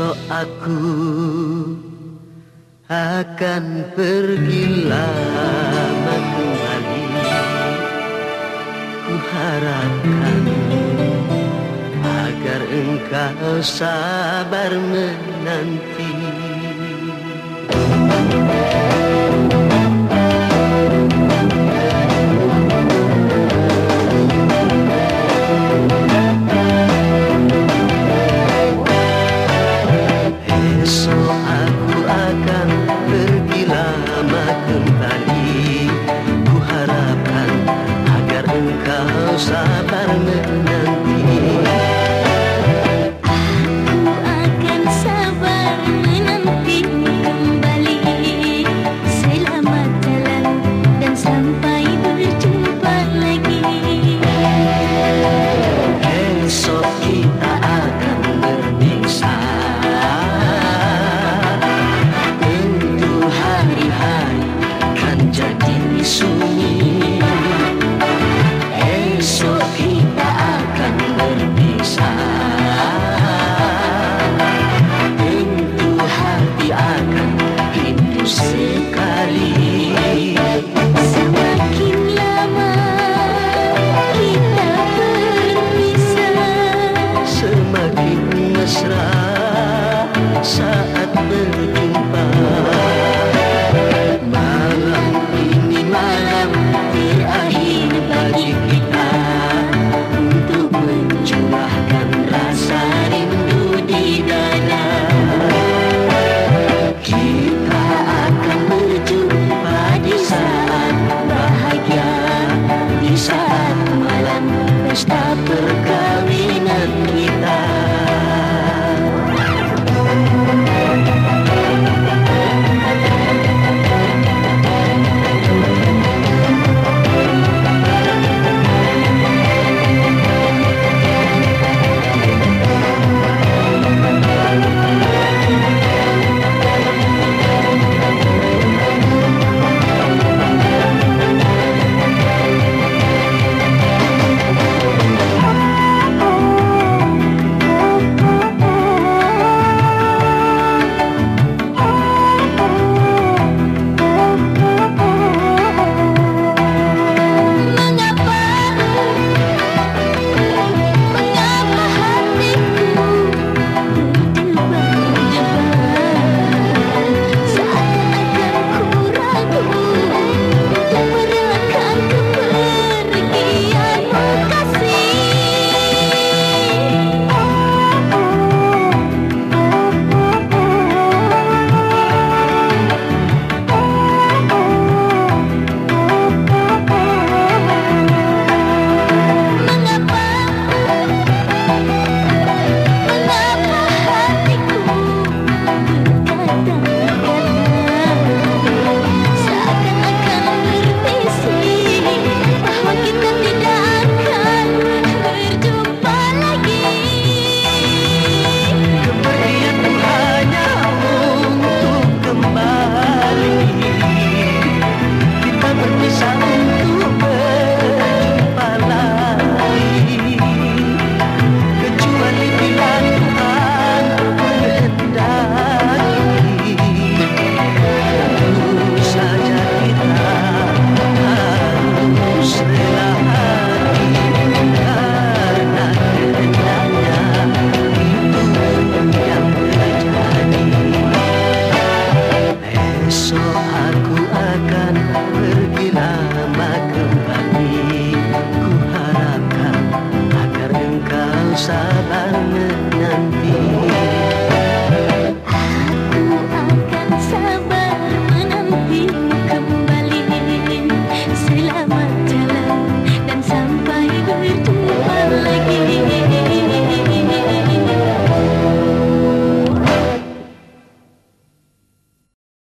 Esok aku akan pergi lama kembali Ku harapkan agar engkau sabar menanti. sideline and